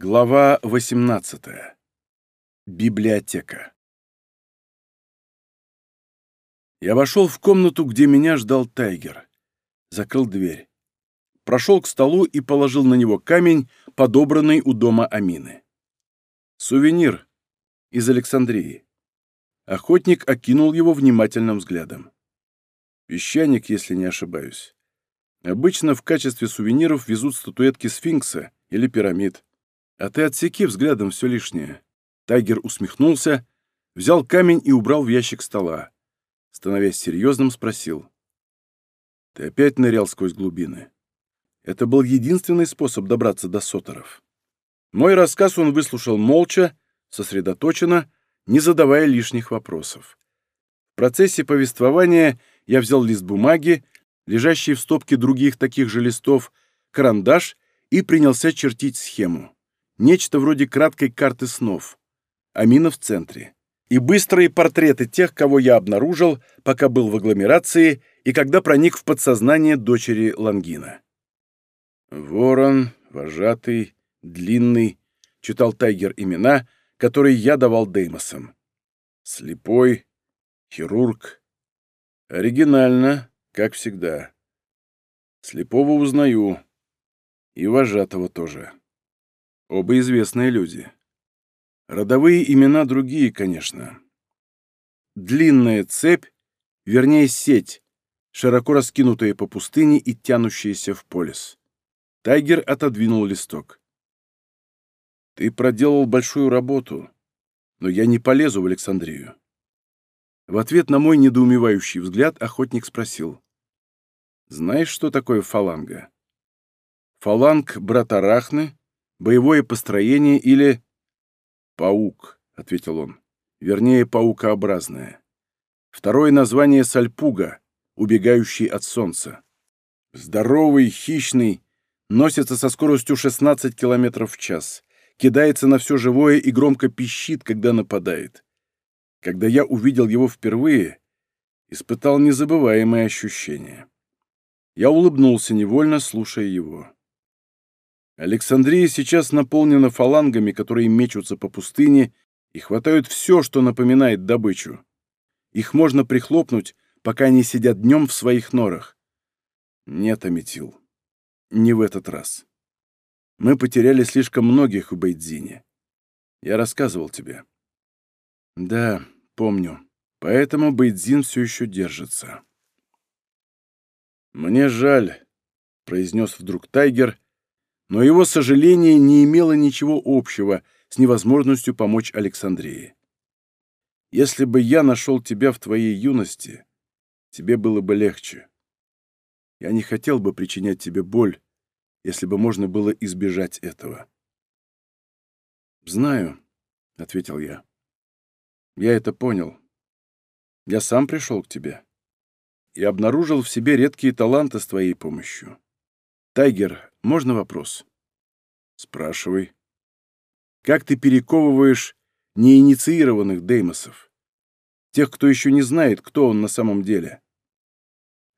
Глава 18. Библиотека. Я вошел в комнату, где меня ждал Тайгер. Закрыл дверь. Прошел к столу и положил на него камень, подобранный у дома Амины. Сувенир из Александрии. Охотник окинул его внимательным взглядом. Песчаник, если не ошибаюсь. Обычно в качестве сувениров везут статуэтки сфинкса или пирамид. А ты отсеки взглядом все лишнее. Тайгер усмехнулся, взял камень и убрал в ящик стола. Становясь серьезным, спросил. Ты опять нырял сквозь глубины. Это был единственный способ добраться до соторов. Мой рассказ он выслушал молча, сосредоточенно, не задавая лишних вопросов. В процессе повествования я взял лист бумаги, лежащий в стопке других таких же листов, карандаш и принялся чертить схему. нечто вроде краткой карты снов. Амина в центре. И быстрые портреты тех, кого я обнаружил, пока был в агломерации и когда проник в подсознание дочери Лангина. «Ворон, вожатый, длинный», — читал Тайгер имена, которые я давал Деймосам. «Слепой, хирург». «Оригинально, как всегда. Слепого узнаю. И вожатого тоже». Оба известные люди. Родовые имена другие, конечно. Длинная цепь, вернее сеть, широко раскинутая по пустыне и тянущаяся в полис. Тайгер отодвинул листок. «Ты проделал большую работу, но я не полезу в Александрию». В ответ на мой недоумевающий взгляд охотник спросил. «Знаешь, что такое фаланга?» «Фаланг — брата Рахны? боевое построение или...» «Паук», — ответил он. «Вернее, паукообразное. Второе название — сальпуга, убегающий от солнца. Здоровый, хищный, носится со скоростью 16 км в час, кидается на все живое и громко пищит, когда нападает. Когда я увидел его впервые, испытал незабываемые ощущения. Я улыбнулся невольно, слушая его. Александрия сейчас наполнена фалангами, которые мечутся по пустыне и хватают все, что напоминает добычу. Их можно прихлопнуть, пока они сидят днем в своих норах. Нет, Аметил, не в этот раз. Мы потеряли слишком многих у Бейдзине. Я рассказывал тебе. Да, помню. Поэтому Бейдзин все еще держится. «Мне жаль», — произнес вдруг Тайгер — но его сожаление не имело ничего общего с невозможностью помочь Александрии. «Если бы я нашел тебя в твоей юности, тебе было бы легче. Я не хотел бы причинять тебе боль, если бы можно было избежать этого». «Знаю», — ответил я. «Я это понял. Я сам пришел к тебе и обнаружил в себе редкие таланты с твоей помощью. «Тайгер, можно вопрос?» «Спрашивай». «Как ты перековываешь неинициированных Деймосов? Тех, кто еще не знает, кто он на самом деле?»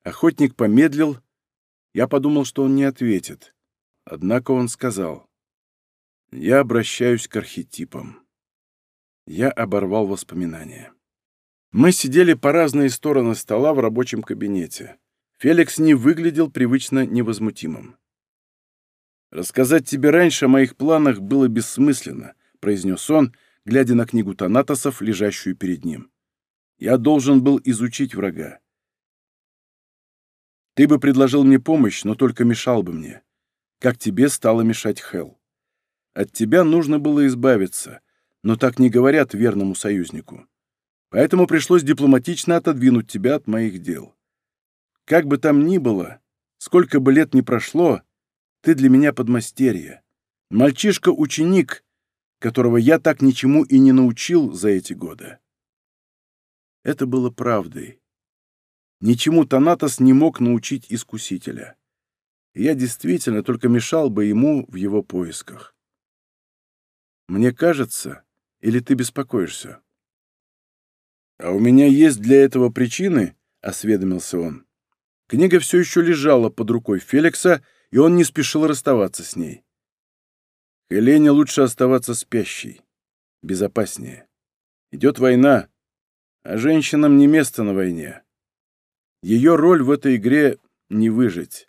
Охотник помедлил. Я подумал, что он не ответит. Однако он сказал. «Я обращаюсь к архетипам». Я оборвал воспоминания. Мы сидели по разные стороны стола в рабочем кабинете. Феликс не выглядел привычно невозмутимым. «Рассказать тебе раньше о моих планах было бессмысленно», — произнес он, глядя на книгу Танатосов, лежащую перед ним. «Я должен был изучить врага. Ты бы предложил мне помощь, но только мешал бы мне. Как тебе стало мешать Хелл? От тебя нужно было избавиться, но так не говорят верному союзнику. Поэтому пришлось дипломатично отодвинуть тебя от моих дел. Как бы там ни было, сколько бы лет ни прошло, ты для меня подмастерье. Мальчишка-ученик, которого я так ничему и не научил за эти годы. Это было правдой. Ничему Танатос не мог научить искусителя. я действительно только мешал бы ему в его поисках. Мне кажется, или ты беспокоишься? «А у меня есть для этого причины?» — осведомился он. Книга все еще лежала под рукой Феликса, и он не спешил расставаться с ней. Хелене лучше оставаться спящей. Безопаснее. Идет война, а женщинам не место на войне. Ее роль в этой игре — не выжить.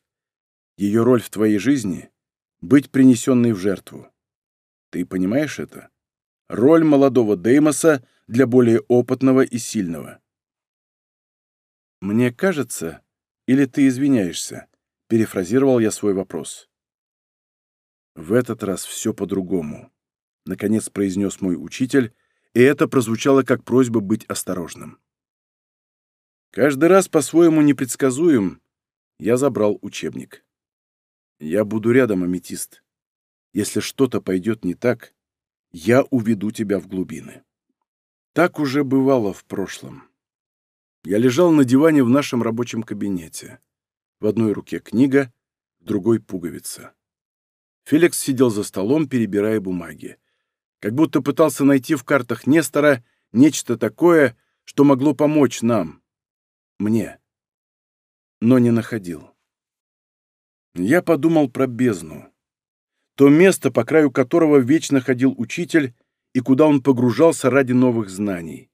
Ее роль в твоей жизни — быть принесенной в жертву. Ты понимаешь это? Роль молодого Деймоса для более опытного и сильного. «Мне кажется», или ты извиняешься?» — перефразировал я свой вопрос. «В этот раз все по-другому», — наконец произнес мой учитель, и это прозвучало как просьба быть осторожным. Каждый раз по-своему непредсказуем, я забрал учебник. Я буду рядом, аметист. Если что-то пойдет не так, я уведу тебя в глубины. Так уже бывало в прошлом. Я лежал на диване в нашем рабочем кабинете. В одной руке книга, в другой — пуговица. Феликс сидел за столом, перебирая бумаги. Как будто пытался найти в картах Нестора нечто такое, что могло помочь нам. Мне. Но не находил. Я подумал про бездну. То место, по краю которого вечно ходил учитель и куда он погружался ради новых знаний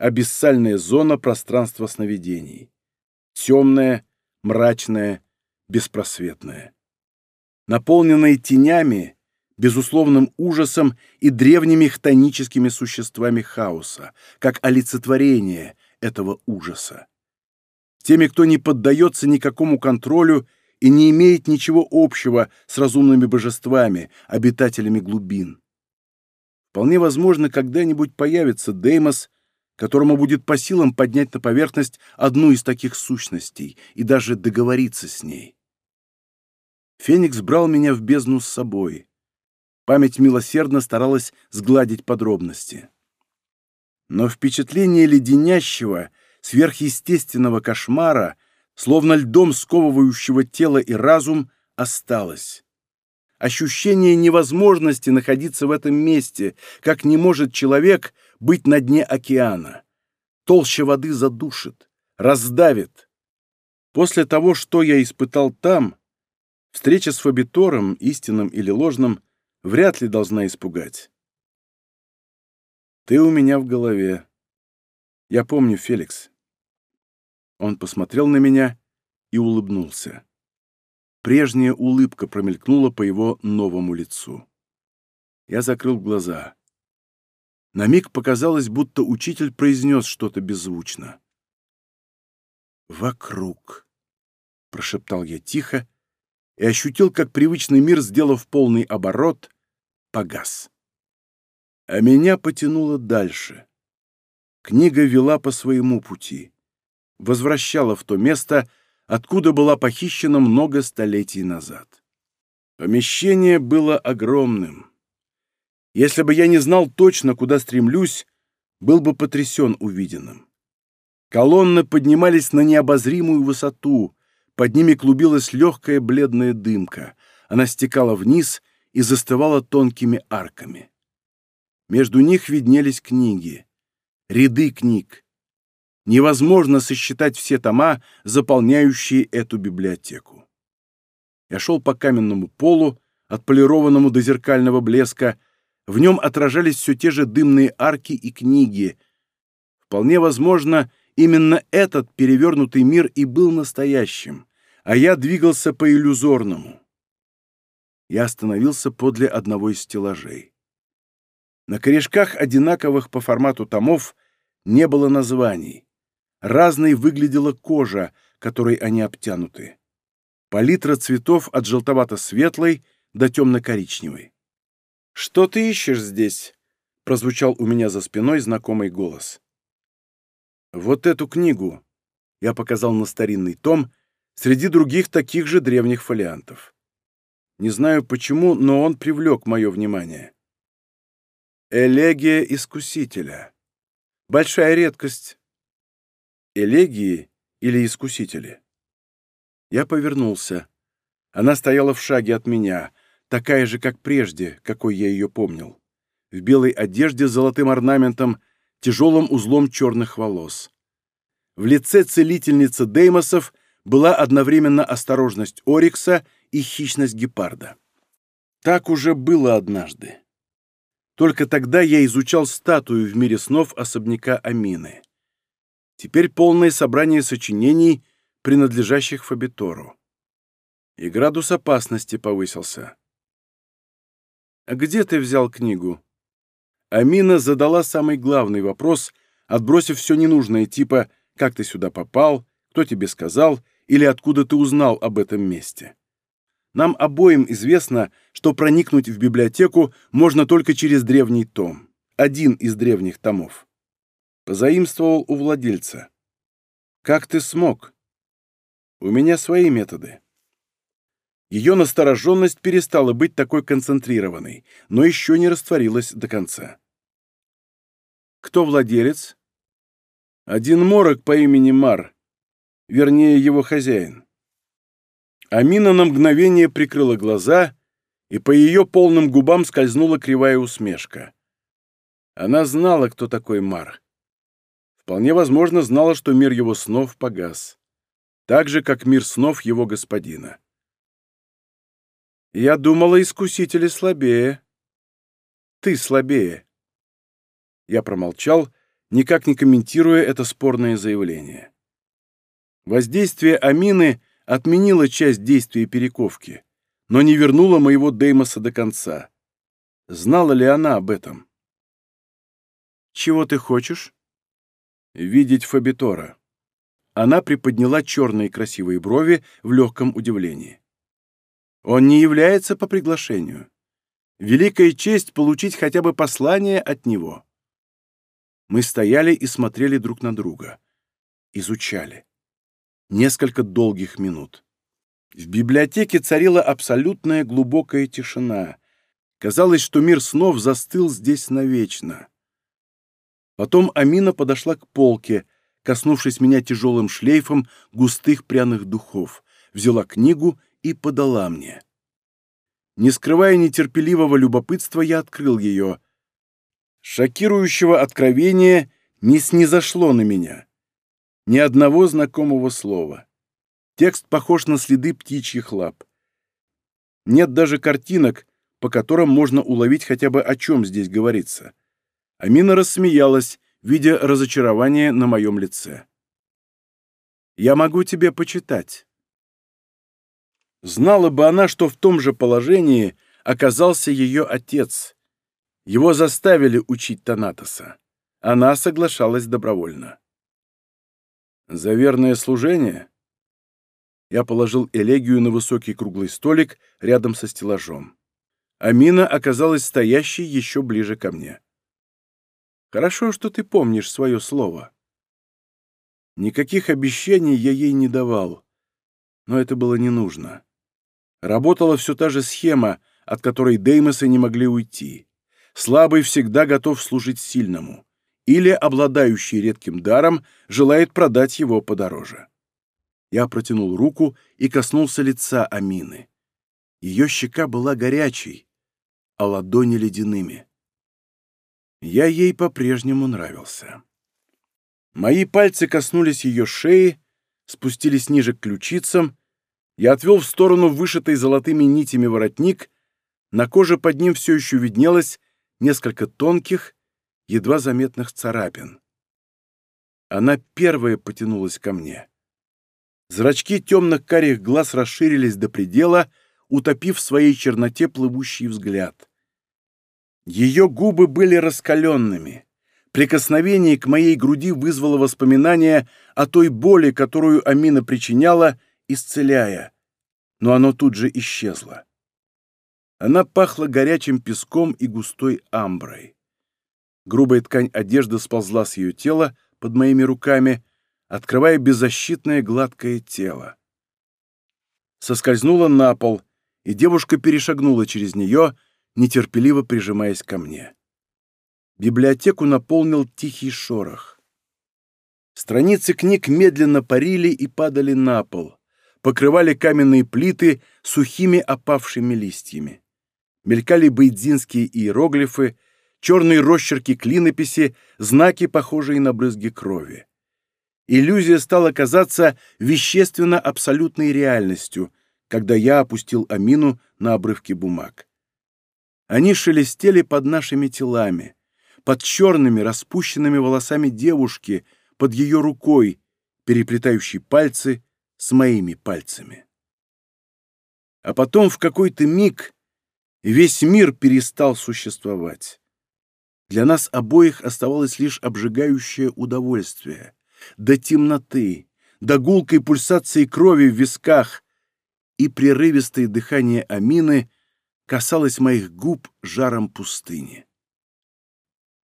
обессальная зона пространства сновидений. Темная, мрачная, беспросветная. Наполненная тенями, безусловным ужасом и древними хтоническими существами хаоса, как олицетворение этого ужаса. Теми, кто не поддается никакому контролю и не имеет ничего общего с разумными божествами, обитателями глубин. Вполне возможно, когда-нибудь появится Деймос – которому будет по силам поднять на поверхность одну из таких сущностей и даже договориться с ней. Феникс брал меня в бездну с собой. Память милосердно старалась сгладить подробности. Но впечатление леденящего, сверхъестественного кошмара, словно льдом сковывающего тело и разум, осталось. Ощущение невозможности находиться в этом месте, как не может человек — быть на дне океана. толща воды задушит, раздавит. После того, что я испытал там, встреча с Фабитором, истинным или ложным, вряд ли должна испугать. Ты у меня в голове. Я помню, Феликс. Он посмотрел на меня и улыбнулся. Прежняя улыбка промелькнула по его новому лицу. Я закрыл глаза. На миг показалось, будто учитель произнес что-то беззвучно. «Вокруг», — прошептал я тихо и ощутил, как привычный мир, сделав полный оборот, погас. А меня потянуло дальше. Книга вела по своему пути возвращала в то место, откуда была похищена много столетий назад. Помещение было огромным. Если бы я не знал точно, куда стремлюсь, был бы потрясен увиденным. Колонны поднимались на необозримую высоту, под ними клубилась легкая бледная дымка, она стекала вниз и застывала тонкими арками. Между них виднелись книги, ряды книг. Невозможно сосчитать все тома, заполняющие эту библиотеку. Я шел по каменному полу, отполированному до зеркального блеска, в нем отражались все те же дымные арки и книги. Вполне возможно, именно этот перевернутый мир и был настоящим, а я двигался по иллюзорному. Я остановился подле одного из стеллажей. На корешках одинаковых по формату томов не было названий. Разной выглядела кожа, которой они обтянуты. Палитра цветов от желтовато-светлой до темно-коричневой. «Что ты ищешь здесь?» — прозвучал у меня за спиной знакомый голос. «Вот эту книгу», — я показал на старинный том, среди других таких же древних фолиантов. Не знаю почему, но он привлек мое внимание. «Элегия искусителя». Большая редкость. Элегии или искусители? Я повернулся. Она стояла в шаге от меня — такая же, как прежде, какой я ее помнил, в белой одежде с золотым орнаментом, тяжелым узлом черных волос. В лице целительницы Деймосов была одновременно осторожность Орикса и хищность гепарда. Так уже было однажды. Только тогда я изучал статую в мире снов особняка Амины. Теперь полное собрание сочинений, принадлежащих Фабитору. И градус опасности повысился. А где ты взял книгу?» Амина задала самый главный вопрос, отбросив все ненужное, типа «как ты сюда попал?», «кто тебе сказал?» или «откуда ты узнал об этом месте?». Нам обоим известно, что проникнуть в библиотеку можно только через древний том, один из древних томов. Позаимствовал у владельца. «Как ты смог?» «У меня свои методы. Ее настороженность перестала быть такой концентрированной, но еще не растворилась до конца. «Кто владелец?» «Один морок по имени Мар, вернее, его хозяин». Амина на мгновение прикрыла глаза, и по ее полным губам скользнула кривая усмешка. Она знала, кто такой Мар. Вполне возможно, знала, что мир его снов погас. Так же, как мир снов его господина. Я думала, искусители слабее. Ты слабее. Я промолчал, никак не комментируя это спорное заявление. Воздействие амины отменило часть действия перековки, но не вернуло моего Деймоса до конца. Знала ли она об этом? «Чего ты хочешь?» «Видеть Фабитора». Она приподняла черные красивые брови в легком удивлении. Он не является по приглашению. Великая честь получить хотя бы послание от него. Мы стояли и смотрели друг на друга. Изучали. Несколько долгих минут. В библиотеке царила абсолютная глубокая тишина. Казалось, что мир снов застыл здесь навечно. Потом Амина подошла к полке, коснувшись меня тяжелым шлейфом густых пряных духов, взяла книгу и подала мне. Не скрывая нетерпеливого любопытства, я открыл ее. Шокирующего откровения не снизошло на меня. Ни одного знакомого слова. Текст похож на следы птичьих лап. Нет даже картинок, по которым можно уловить хотя бы о чем здесь говорится. Амина рассмеялась, видя разочарование на моем лице. «Я могу тебе почитать». Знала бы она, что в том же положении оказался ее отец. Его заставили учить Танатоса. Она соглашалась добровольно. «За верное служение?» Я положил элегию на высокий круглый столик рядом со стеллажом. Амина оказалась стоящей еще ближе ко мне. «Хорошо, что ты помнишь свое слово». Никаких обещаний я ей не давал, но это было не нужно. Работала все та же схема, от которой Деймосы не могли уйти. Слабый всегда готов служить сильному. Или обладающий редким даром желает продать его подороже. Я протянул руку и коснулся лица Амины. Ее щека была горячей, а ладони ледяными. Я ей по-прежнему нравился. Мои пальцы коснулись ее шеи, спустились ниже к ключицам я отвел в сторону вышитый золотыми нитями воротник, на коже под ним все еще виднелось несколько тонких, едва заметных царапин. Она первая потянулась ко мне. Зрачки темных карих глаз расширились до предела, утопив в своей черноте плывущий взгляд. Ее губы были раскаленными. Прикосновение к моей груди вызвало воспоминания о той боли, которую Амина причиняла, исцеляя, но оно тут же исчезло. Она пахла горячим песком и густой амброй. Грубая ткань одежды сползла с ее тела под моими руками, открывая беззащитное гладкое тело. Соскользнула на пол, и девушка перешагнула через нее, нетерпеливо прижимаясь ко мне. Библиотеку наполнил тихий шорох. Страницы книг медленно парили и падали на пол покрывали каменные плиты сухими опавшими листьями. Мелькали бейдзинские иероглифы, черные росчерки клинописи, знаки, похожие на брызги крови. Иллюзия стала казаться вещественно абсолютной реальностью, когда я опустил Амину на обрывки бумаг. Они шелестели под нашими телами, под черными распущенными волосами девушки, под ее рукой, переплетающей пальцы с моими пальцами. А потом в какой-то миг весь мир перестал существовать. Для нас обоих оставалось лишь обжигающее удовольствие, до темноты, до гулкой пульсации крови в висках, и прерывистое дыхание Амины касалось моих губ жаром пустыни.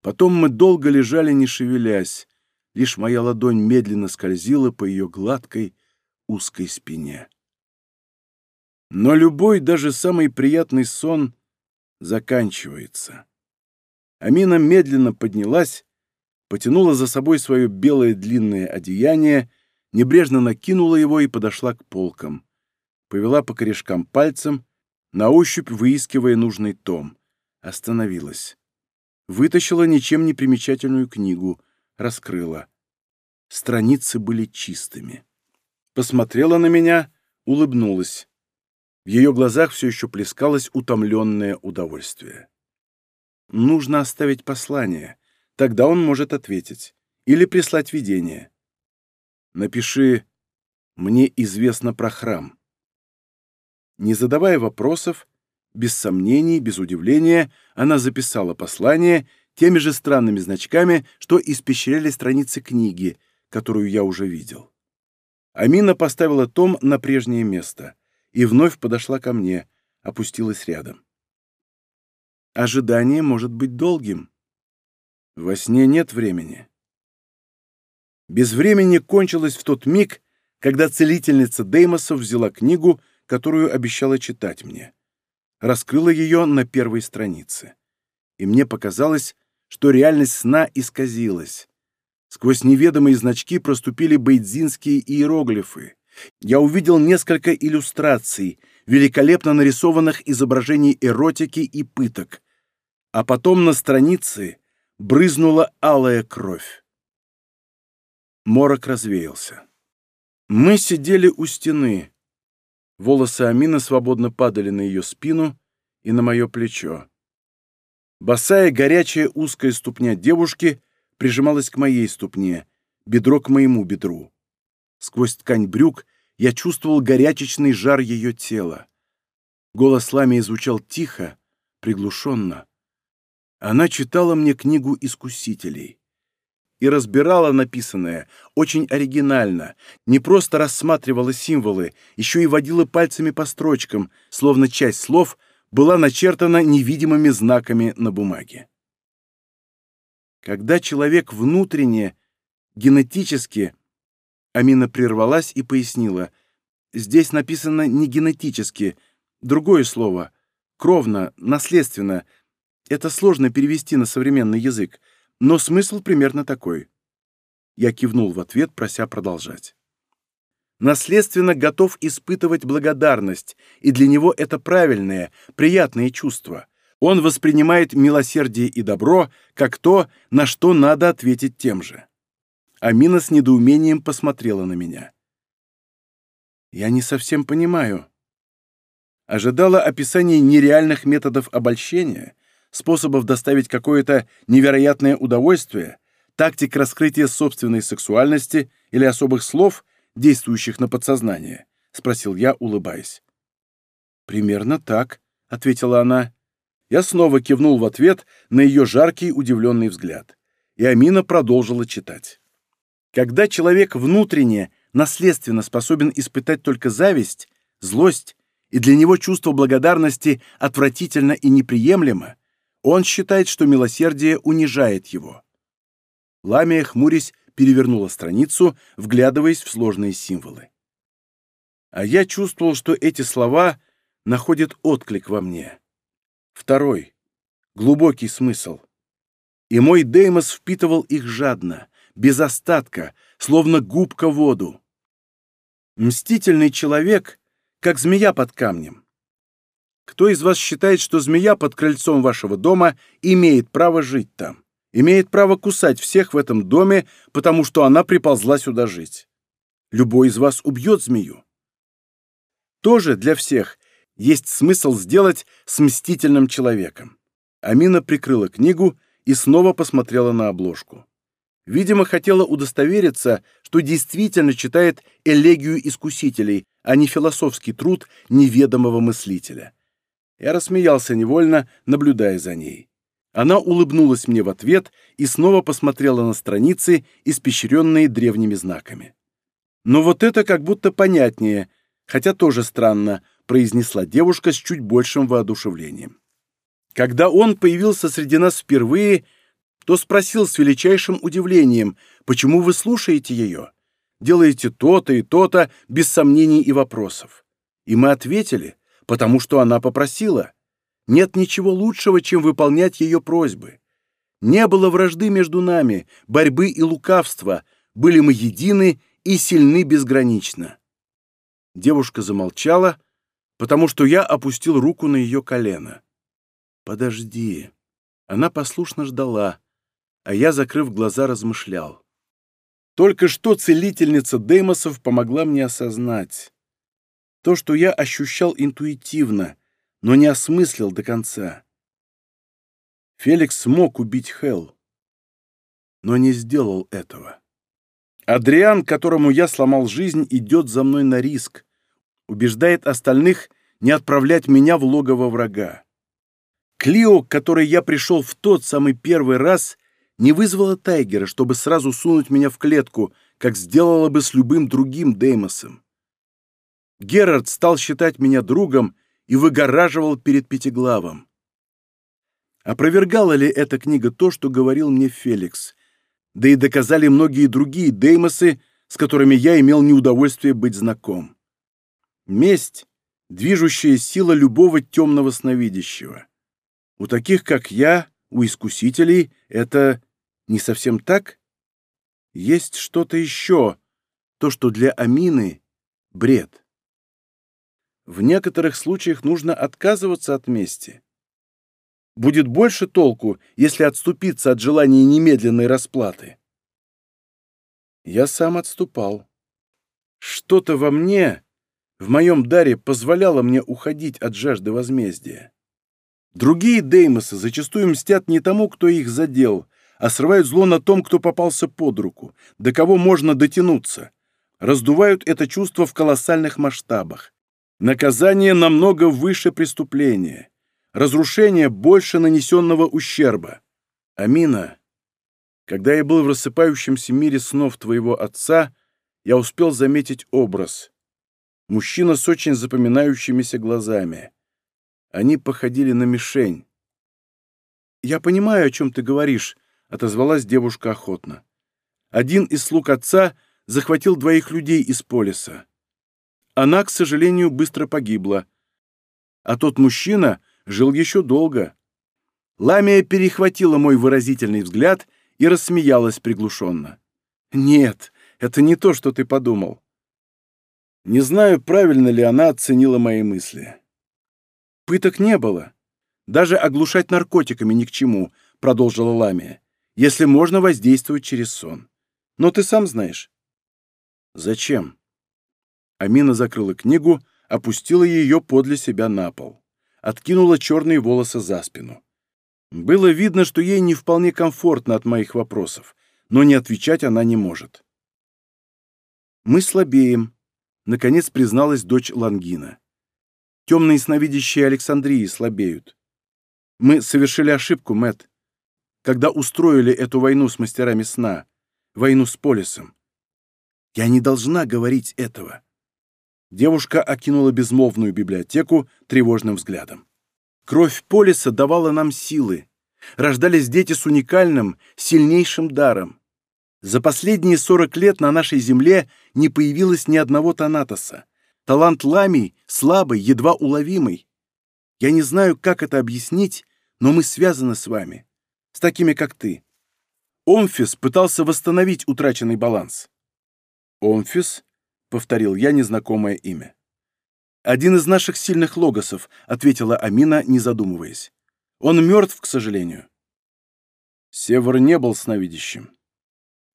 Потом мы долго лежали, не шевелясь, лишь моя ладонь медленно скользила по ее гладкой, узкой спине. Но любой, даже самый приятный сон заканчивается. Амина медленно поднялась, потянула за собой свое белое длинное одеяние, небрежно накинула его и подошла к полкам. Повела по корешкам пальцем, на ощупь выискивая нужный том. Остановилась. Вытащила ничем не примечательную книгу, раскрыла. Страницы были чистыми посмотрела на меня, улыбнулась. В ее глазах все еще плескалось утомленное удовольствие. Нужно оставить послание, тогда он может ответить. Или прислать видение. Напиши «Мне известно про храм». Не задавая вопросов, без сомнений, без удивления, она записала послание теми же странными значками, что испещряли страницы книги, которую я уже видел. Амина поставила том на прежнее место и вновь подошла ко мне, опустилась рядом. Ожидание может быть долгим. Во сне нет времени. Без времени кончилось в тот миг, когда целительница Деймосов взяла книгу, которую обещала читать мне. Раскрыла ее на первой странице. И мне показалось, что реальность сна исказилась. Сквозь неведомые значки проступили бейдзинские иероглифы. Я увидел несколько иллюстраций, великолепно нарисованных изображений эротики и пыток. А потом на странице брызнула алая кровь. Морок развеялся. Мы сидели у стены. Волосы Амина свободно падали на ее спину и на мое плечо. Босая горячая узкая ступня девушки прижималась к моей ступне, бедро к моему бедру. Сквозь ткань брюк я чувствовал горячечный жар ее тела. Голос Лами звучал тихо, приглушенно. Она читала мне книгу «Искусителей» и разбирала написанное очень оригинально, не просто рассматривала символы, еще и водила пальцами по строчкам, словно часть слов была начертана невидимыми знаками на бумаге. Когда человек внутренне, генетически... Амина прервалась и пояснила. Здесь написано не генетически, другое слово. Кровно, наследственно. Это сложно перевести на современный язык, но смысл примерно такой. Я кивнул в ответ, прося продолжать. Наследственно готов испытывать благодарность, и для него это правильное, приятное чувство — он воспринимает милосердие и добро как то, на что надо ответить тем же. Амина с недоумением посмотрела на меня. «Я не совсем понимаю». Ожидала описание нереальных методов обольщения, способов доставить какое-то невероятное удовольствие, тактик раскрытия собственной сексуальности или особых слов, действующих на подсознание? — спросил я, улыбаясь. «Примерно так», — ответила она. Я снова кивнул в ответ на ее жаркий удивленный взгляд. И Амина продолжила читать. Когда человек внутренне, наследственно способен испытать только зависть, злость, и для него чувство благодарности отвратительно и неприемлемо, он считает, что милосердие унижает его. Ламия, хмурясь, перевернула страницу, вглядываясь в сложные символы. А я чувствовал, что эти слова находят отклик во мне. Второй. Глубокий смысл. И мой Деймос впитывал их жадно, без остатка, словно губка воду. Мстительный человек, как змея под камнем. Кто из вас считает, что змея под крыльцом вашего дома имеет право жить там? Имеет право кусать всех в этом доме, потому что она приползла сюда жить? Любой из вас убьет змею. Тоже для всех есть смысл сделать с мстительным человеком. Амина прикрыла книгу и снова посмотрела на обложку. Видимо, хотела удостовериться, что действительно читает элегию искусителей, а не философский труд неведомого мыслителя. Я рассмеялся невольно, наблюдая за ней. Она улыбнулась мне в ответ и снова посмотрела на страницы, испещренные древними знаками. Но вот это как будто понятнее, хотя тоже странно — произнесла девушка с чуть большим воодушевлением. Когда он появился среди нас впервые, то спросил с величайшим удивлением, почему вы слушаете ее? Делаете то-то и то-то, без сомнений и вопросов. И мы ответили, потому что она попросила. Нет ничего лучшего, чем выполнять ее просьбы. Не было вражды между нами, борьбы и лукавства, были мы едины и сильны безгранично. Девушка замолчала, потому что я опустил руку на ее колено. «Подожди». Она послушно ждала а я, закрыв глаза, размышлял. Только что целительница Деймосов помогла мне осознать. То, что я ощущал интуитивно, но не осмыслил до конца. Феликс смог убить Хелл, но не сделал этого. Адриан, которому я сломал жизнь, идет за мной на риск, убеждает остальных не отправлять меня в логово врага. Клио, к которой я пришел в тот самый первый раз, не вызвала Тайгера, чтобы сразу сунуть меня в клетку, как сделала бы с любым другим Деймосом. Герард стал считать меня другом и выгораживал перед Пятиглавом. Опровергала ли эта книга то, что говорил мне Феликс? Да и доказали многие другие Деймосы, с которыми я имел неудовольствие быть знаком. Месть — движущая сила любого темного сновидящего. У таких, как я, у искусителей, это не совсем так? Есть что-то еще, то, что для Амины — бред. В некоторых случаях нужно отказываться от мести. Будет больше толку, если отступиться от желания немедленной расплаты. Я сам отступал. Что-то во мне в моем даре позволяло мне уходить от жажды возмездия. Другие деймосы зачастую мстят не тому, кто их задел, а срывают зло на том, кто попался под руку, до кого можно дотянуться. Раздувают это чувство в колоссальных масштабах. Наказание намного выше преступления. Разрушение больше нанесенного ущерба. Амина, когда я был в рассыпающемся мире снов твоего отца, я успел заметить образ — Мужчина с очень запоминающимися глазами. Они походили на мишень. «Я понимаю, о чем ты говоришь», — отозвалась девушка охотно. «Один из слуг отца захватил двоих людей из полиса. Она, к сожалению, быстро погибла. А тот мужчина жил еще долго». Ламия перехватила мой выразительный взгляд и рассмеялась приглушенно. «Нет, это не то, что ты подумал. Не знаю, правильно ли она оценила мои мысли. «Пыток не было. Даже оглушать наркотиками ни к чему», — продолжила Ламия, «если можно воздействовать через сон. Но ты сам знаешь». «Зачем?» Амина закрыла книгу, опустила ее подле себя на пол. Откинула черные волосы за спину. Было видно, что ей не вполне комфортно от моих вопросов, но не отвечать она не может. «Мы слабеем», Наконец призналась дочь Лангина. «Темные сновидящие Александрии слабеют. Мы совершили ошибку, Мэт, когда устроили эту войну с мастерами сна, войну с Полисом. Я не должна говорить этого». Девушка окинула безмолвную библиотеку тревожным взглядом. «Кровь Полиса давала нам силы. Рождались дети с уникальным, сильнейшим даром. За последние 40 лет на нашей земле не появилось ни одного Танатоса. Талант Ламий слабый, едва уловимый. Я не знаю, как это объяснить, но мы связаны с вами. С такими, как ты. Омфис пытался восстановить утраченный баланс. «Омфис?» — повторил я незнакомое имя. «Один из наших сильных логосов», — ответила Амина, не задумываясь. «Он мертв, к сожалению». Север не был сновидящим.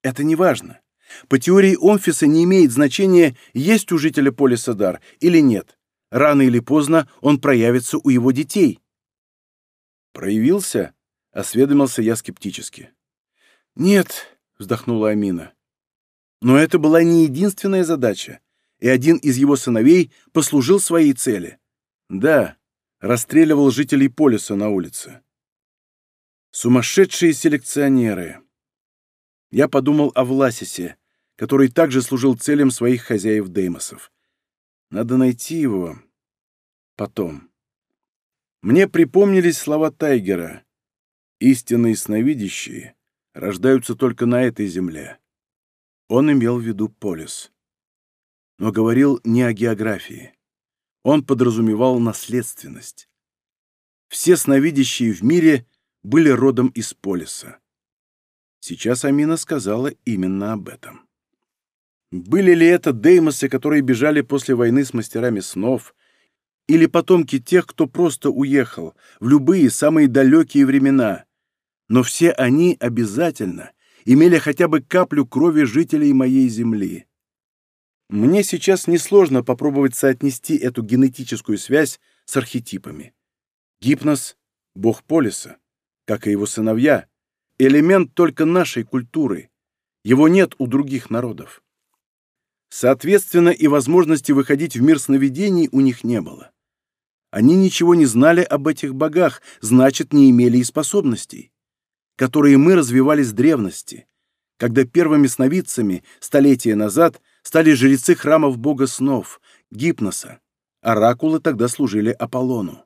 Это не важно. По теории Омфиса не имеет значения, есть у жителя полиса дар или нет. Рано или поздно он проявится у его детей. «Проявился?» — осведомился я скептически. «Нет», — вздохнула Амина. Но это была не единственная задача, и один из его сыновей послужил своей цели. Да, расстреливал жителей полиса на улице. Сумасшедшие селекционеры. Я подумал о Власисе, который также служил целям своих хозяев Деймосов. Надо найти его. Потом. Мне припомнились слова Тайгера. «Истинные сновидящие рождаются только на этой земле». Он имел в виду полис. Но говорил не о географии. Он подразумевал наследственность. Все сновидящие в мире были родом из полиса. Сейчас Амина сказала именно об этом. Были ли это деймосы, которые бежали после войны с мастерами снов, или потомки тех, кто просто уехал, в любые самые далекие времена? Но все они обязательно имели хотя бы каплю крови жителей моей земли. Мне сейчас несложно попробовать соотнести эту генетическую связь с архетипами. Гипноз — бог Полиса, как и его сыновья — элемент только нашей культуры, его нет у других народов. Соответственно, и возможности выходить в мир сновидений у них не было. Они ничего не знали об этих богах, значит, не имели и способностей, которые мы развивали с древности, когда первыми сновидцами столетия назад стали жрецы храмов бога снов, гипноса. Оракулы тогда служили Аполлону.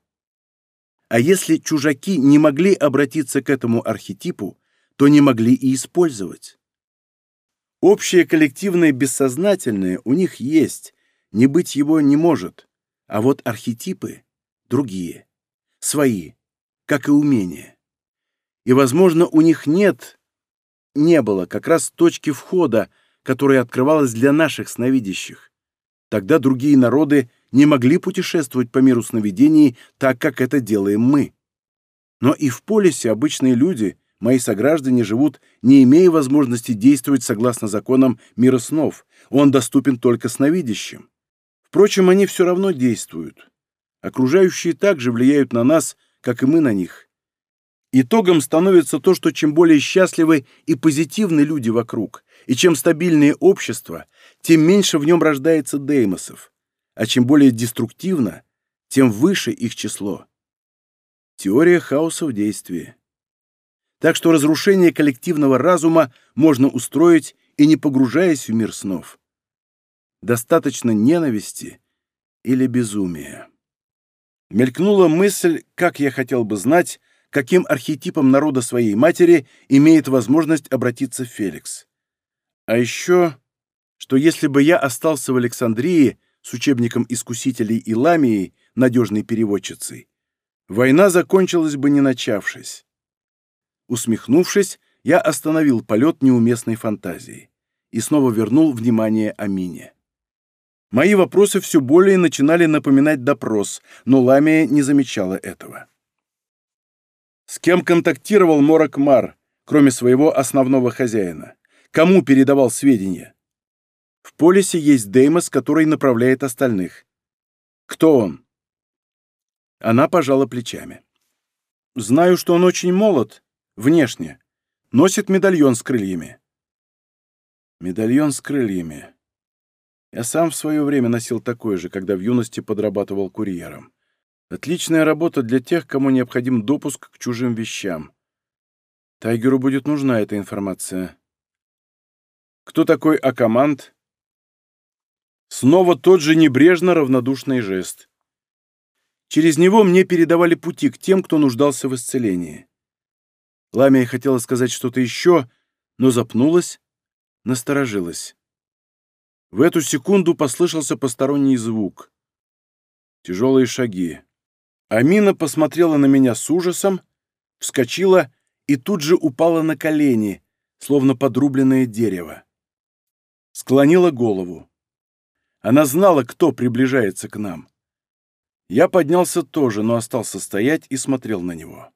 А если чужаки не могли обратиться к этому архетипу, то не могли и использовать. Общее коллективное бессознательное у них есть, не быть его не может, а вот архетипы — другие, свои, как и умения. И, возможно, у них нет, не было как раз точки входа, которая открывалась для наших сновидящих. Тогда другие народы не могли путешествовать по миру сновидений так, как это делаем мы. Но и в полисе обычные люди — мои сограждане живут, не имея возможности действовать согласно законам мира снов. Он доступен только сновидящим. Впрочем, они все равно действуют. Окружающие также влияют на нас, как и мы на них. Итогом становится то, что чем более счастливы и позитивны люди вокруг, и чем стабильнее общество, тем меньше в нем рождается деймосов, а чем более деструктивно, тем выше их число. Теория хаоса в действии так что разрушение коллективного разума можно устроить и не погружаясь в мир снов. Достаточно ненависти или безумия. Мелькнула мысль, как я хотел бы знать, каким архетипом народа своей матери имеет возможность обратиться Феликс. А еще, что если бы я остался в Александрии с учебником искусителей и ламией, надежной переводчицей, война закончилась бы не начавшись усмехнувшись, я остановил полет неуместной фантазии и снова вернул внимание Амине. Мои вопросы все более начинали напоминать допрос, но Ламия не замечала этого. С кем контактировал Морок Мар, кроме своего основного хозяина? Кому передавал сведения? В полисе есть Деймос, который направляет остальных. Кто он? Она пожала плечами. Знаю, что он очень молод, Внешне. Носит медальон с крыльями. Медальон с крыльями. Я сам в свое время носил такой же, когда в юности подрабатывал курьером. Отличная работа для тех, кому необходим допуск к чужим вещам. Тайгеру будет нужна эта информация. Кто такой Акамант? Снова тот же небрежно равнодушный жест. Через него мне передавали пути к тем, кто нуждался в исцелении. Ламия хотела сказать что-то еще, но запнулась, насторожилась. В эту секунду послышался посторонний звук. Тяжелые шаги. Амина посмотрела на меня с ужасом, вскочила и тут же упала на колени, словно подрубленное дерево. Склонила голову. Она знала, кто приближается к нам. Я поднялся тоже, но остался стоять и смотрел на него.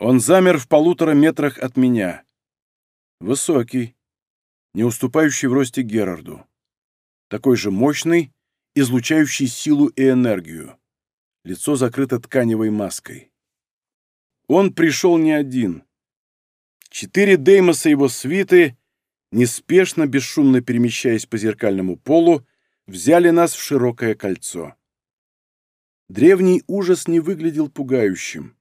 Он замер в полутора метрах от меня. Высокий, не уступающий в росте Герарду. Такой же мощный, излучающий силу и энергию. Лицо закрыто тканевой маской. Он пришел не один. Четыре Деймоса его свиты, неспешно, бесшумно перемещаясь по зеркальному полу, взяли нас в широкое кольцо. Древний ужас не выглядел пугающим.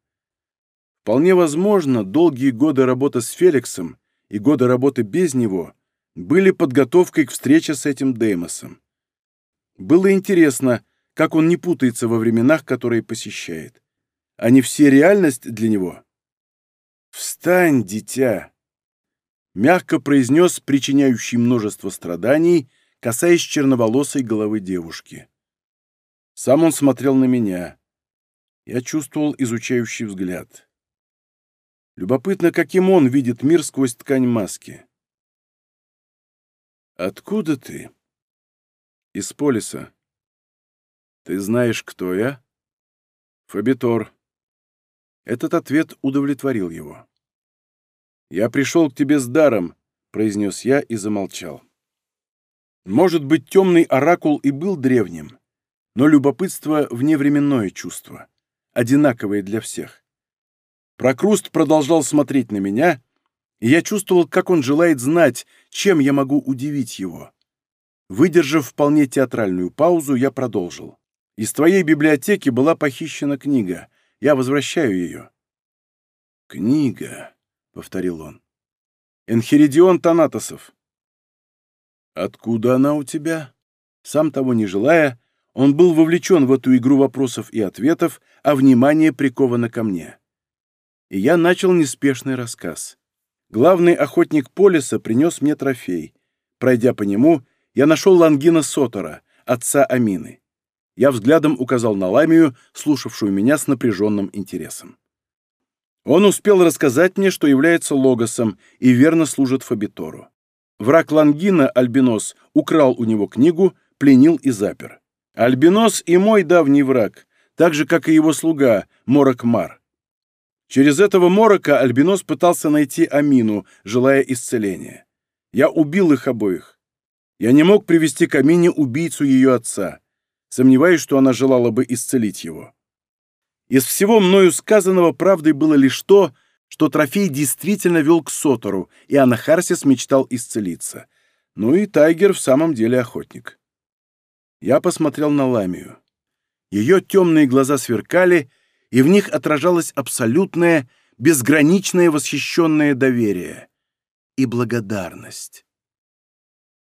Вполне возможно, долгие годы работы с Феликсом и годы работы без него были подготовкой к встрече с этим Деймосом. Было интересно, как он не путается во временах, которые посещает. Они а все реальность для него. «Встань, дитя!» Мягко произнес, причиняющий множество страданий, касаясь черноволосой головы девушки. Сам он смотрел на меня. Я чувствовал изучающий взгляд. Любопытно, каким он видит мир сквозь ткань маски. «Откуда ты?» «Из полиса». «Ты знаешь, кто я?» «Фабитор». Этот ответ удовлетворил его. «Я пришел к тебе с даром», — произнес я и замолчал. Может быть, темный оракул и был древним, но любопытство — вневременное чувство, одинаковое для всех. Прокруст продолжал смотреть на меня, и я чувствовал, как он желает знать, чем я могу удивить его. Выдержав вполне театральную паузу, я продолжил. «Из твоей библиотеки была похищена книга. Я возвращаю ее». «Книга», — повторил он. «Энхеридион Танатосов». «Откуда она у тебя?» Сам того не желая, он был вовлечен в эту игру вопросов и ответов, а внимание приковано ко мне и я начал неспешный рассказ. Главный охотник Полиса принес мне трофей. Пройдя по нему, я нашел Лангина Сотора, отца Амины. Я взглядом указал на Ламию, слушавшую меня с напряженным интересом. Он успел рассказать мне, что является логосом и верно служит Фабитору. Враг Лангина, Альбинос, украл у него книгу, пленил и запер. Альбинос и мой давний враг, так же, как и его слуга, Морок Мар. Через этого морока Альбинос пытался найти Амину, желая исцеления. Я убил их обоих. Я не мог привести к Амине убийцу ее отца. Сомневаюсь, что она желала бы исцелить его. Из всего мною сказанного правдой было лишь то, что трофей действительно вел к Сотору, и Анахарсис мечтал исцелиться. Ну и Тайгер в самом деле охотник. Я посмотрел на Ламию. Ее темные глаза сверкали, и в них отражалось абсолютное, безграничное восхищенное доверие и благодарность.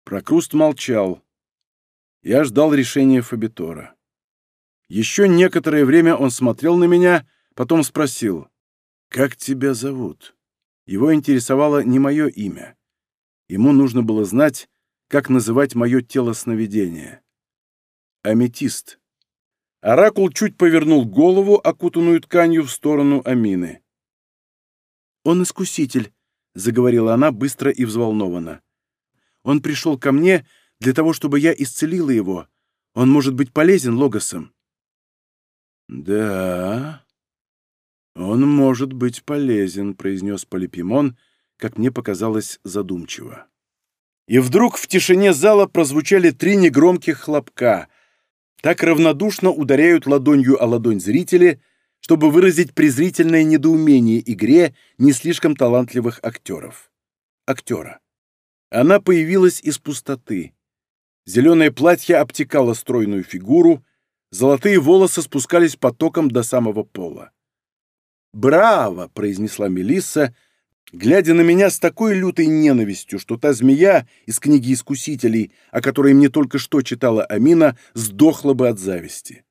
Прокруст молчал. Я ждал решения Фабитора. Еще некоторое время он смотрел на меня, потом спросил, «Как тебя зовут?» Его интересовало не мое имя. Ему нужно было знать, как называть мое тело сновидения. «Аметист», Оракул чуть повернул голову, окутанную тканью, в сторону Амины. «Он искуситель», — заговорила она быстро и взволнованно. «Он пришел ко мне для того, чтобы я исцелила его. Он может быть полезен Логосом». «Да, он может быть полезен», — произнес Полипимон, как мне показалось задумчиво. И вдруг в тишине зала прозвучали три негромких хлопка — так равнодушно ударяют ладонью о ладонь зрители, чтобы выразить презрительное недоумение игре не слишком талантливых актеров. Актера. Она появилась из пустоты. Зеленое платье обтекало стройную фигуру, золотые волосы спускались потоком до самого пола. «Браво!» — произнесла Мелисса, глядя на меня с такой лютой ненавистью, что та змея из книги «Искусителей», о которой мне только что читала Амина, сдохла бы от зависти.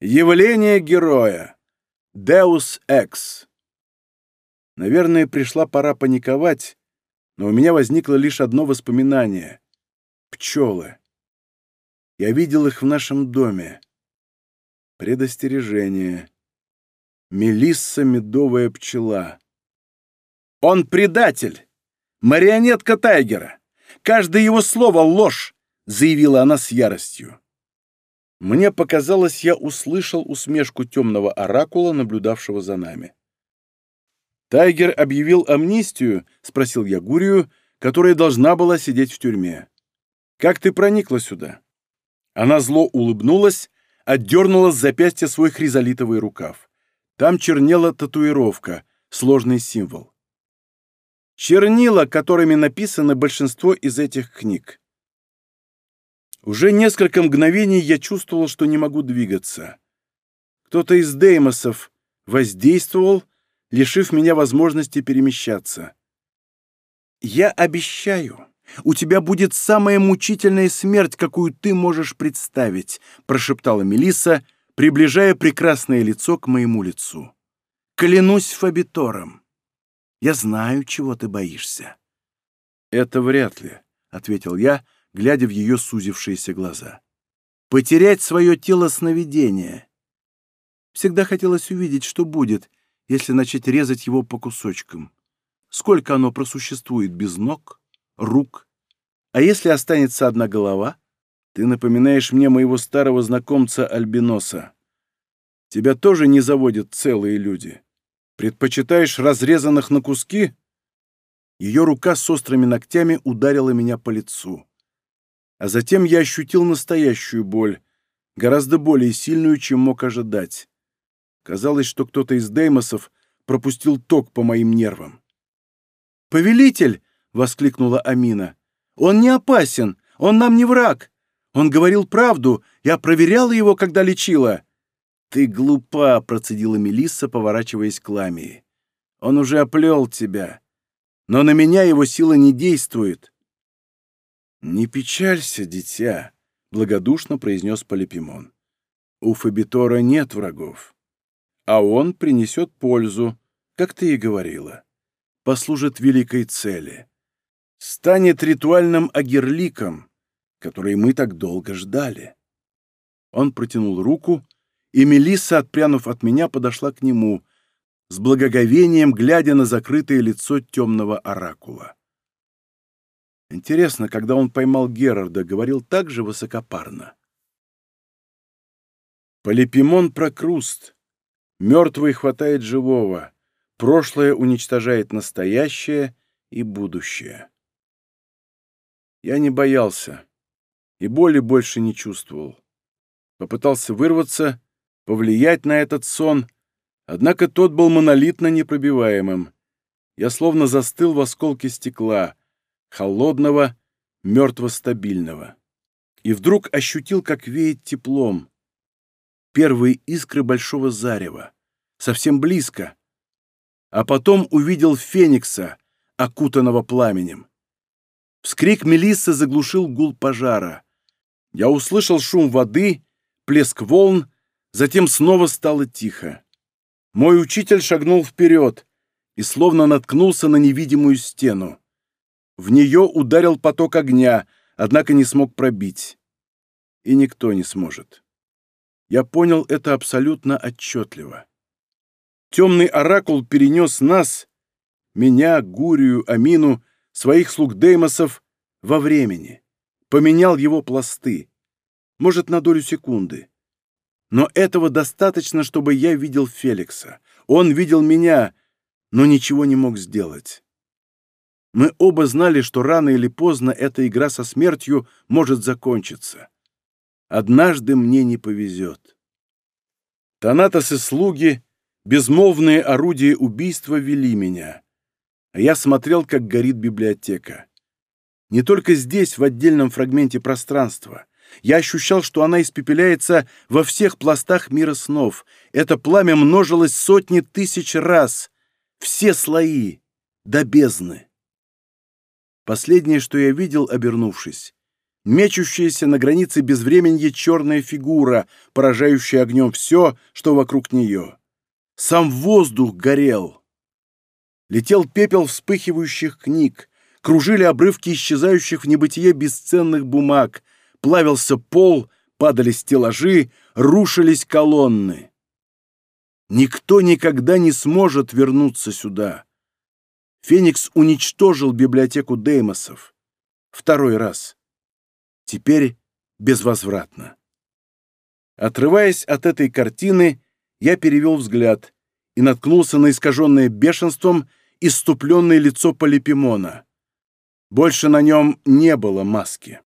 Явление героя. Deus Ex. Наверное, пришла пора паниковать, но у меня возникло лишь одно воспоминание. Пчелы. Я видел их в нашем доме. Предостережение. Мелисса — медовая пчела. Он предатель! Марионетка Тайгера! Каждое его слово — ложь!» — заявила она с яростью. Мне показалось, я услышал усмешку темного оракула, наблюдавшего за нами. «Тайгер объявил амнистию?» — спросил я Гурию, которая должна была сидеть в тюрьме. «Как ты проникла сюда?» Она зло улыбнулась, отдернула с запястья свой хризолитовый рукав. Там чернела татуировка, сложный символ чернила, которыми написано большинство из этих книг. Уже несколько мгновений я чувствовал, что не могу двигаться. Кто-то из деймосов воздействовал, лишив меня возможности перемещаться. «Я обещаю, у тебя будет самая мучительная смерть, какую ты можешь представить», прошептала Мелиса, приближая прекрасное лицо к моему лицу. «Клянусь Фабитором». Я знаю, чего ты боишься». «Это вряд ли», — ответил я, глядя в ее сузившиеся глаза. «Потерять свое тело сновидения. Всегда хотелось увидеть, что будет, если начать резать его по кусочкам. Сколько оно просуществует без ног, рук. А если останется одна голова? Ты напоминаешь мне моего старого знакомца Альбиноса. Тебя тоже не заводят целые люди». Предпочитаешь разрезанных на куски? Ее рука с острыми ногтями ударила меня по лицу. А затем я ощутил настоящую боль, гораздо более сильную, чем мог ожидать. Казалось, что кто-то из Деймосов пропустил ток по моим нервам. «Повелитель!» — воскликнула Амина. «Он не опасен! Он нам не враг! Он говорил правду! Я проверяла его, когда лечила!» «Ты глупа!» — процедила Мелисса, поворачиваясь к Ламии. «Он уже оплел тебя. Но на меня его сила не действует». «Не печалься, дитя», — благодушно произнес Полипимон. «У Фабитора нет врагов. А он принесет пользу, как ты и говорила. Послужит великой цели. Станет ритуальным агерликом, который мы так долго ждали». Он протянул руку, — и Мелисса, отпрянув от меня, подошла к нему, с благоговением глядя на закрытое лицо темного оракула. Интересно, когда он поймал Герарда, говорил так же высокопарно. Полипимон прокруст. Мертвый хватает живого. Прошлое уничтожает настоящее и будущее. Я не боялся и боли больше не чувствовал. Попытался вырваться повлиять на этот сон, однако тот был монолитно непробиваемым. Я словно застыл в осколке стекла, холодного, мертво-стабильного. И вдруг ощутил, как веет теплом. Первые искры большого зарева. Совсем близко. А потом увидел феникса, окутанного пламенем. Вскрик Мелиссы заглушил гул пожара. Я услышал шум воды, плеск волн, Затем снова стало тихо. Мой учитель шагнул вперед и словно наткнулся на невидимую стену. В нее ударил поток огня, однако не смог пробить. И никто не сможет. Я понял это абсолютно отчетливо. Темный оракул перенес нас, меня, Гурию, Амину, своих слуг Деймосов, во времени. Поменял его пласты. Может, на долю секунды. Но этого достаточно, чтобы я видел Феликса. Он видел меня, но ничего не мог сделать. Мы оба знали, что рано или поздно эта игра со смертью может закончиться. Однажды мне не повезет. Танатос и слуги, безмолвные орудия убийства, вели меня. А я смотрел, как горит библиотека. Не только здесь, в отдельном фрагменте пространства — я ощущал, что она испепеляется во всех пластах мира снов. Это пламя множилось сотни тысяч раз. Все слои. До бездны. Последнее, что я видел, обернувшись. Мечущаяся на границе безвременья черная фигура, поражающая огнем все, что вокруг нее. Сам воздух горел. Летел пепел вспыхивающих книг. Кружили обрывки исчезающих в небытие бесценных бумаг — плавился пол, падали стеллажи, рушились колонны. Никто никогда не сможет вернуться сюда. Феникс уничтожил библиотеку Деймосов. Второй раз. Теперь безвозвратно. Отрываясь от этой картины, я перевел взгляд и наткнулся на искаженное бешенством иступленное лицо Полипимона. Больше на нем не было маски.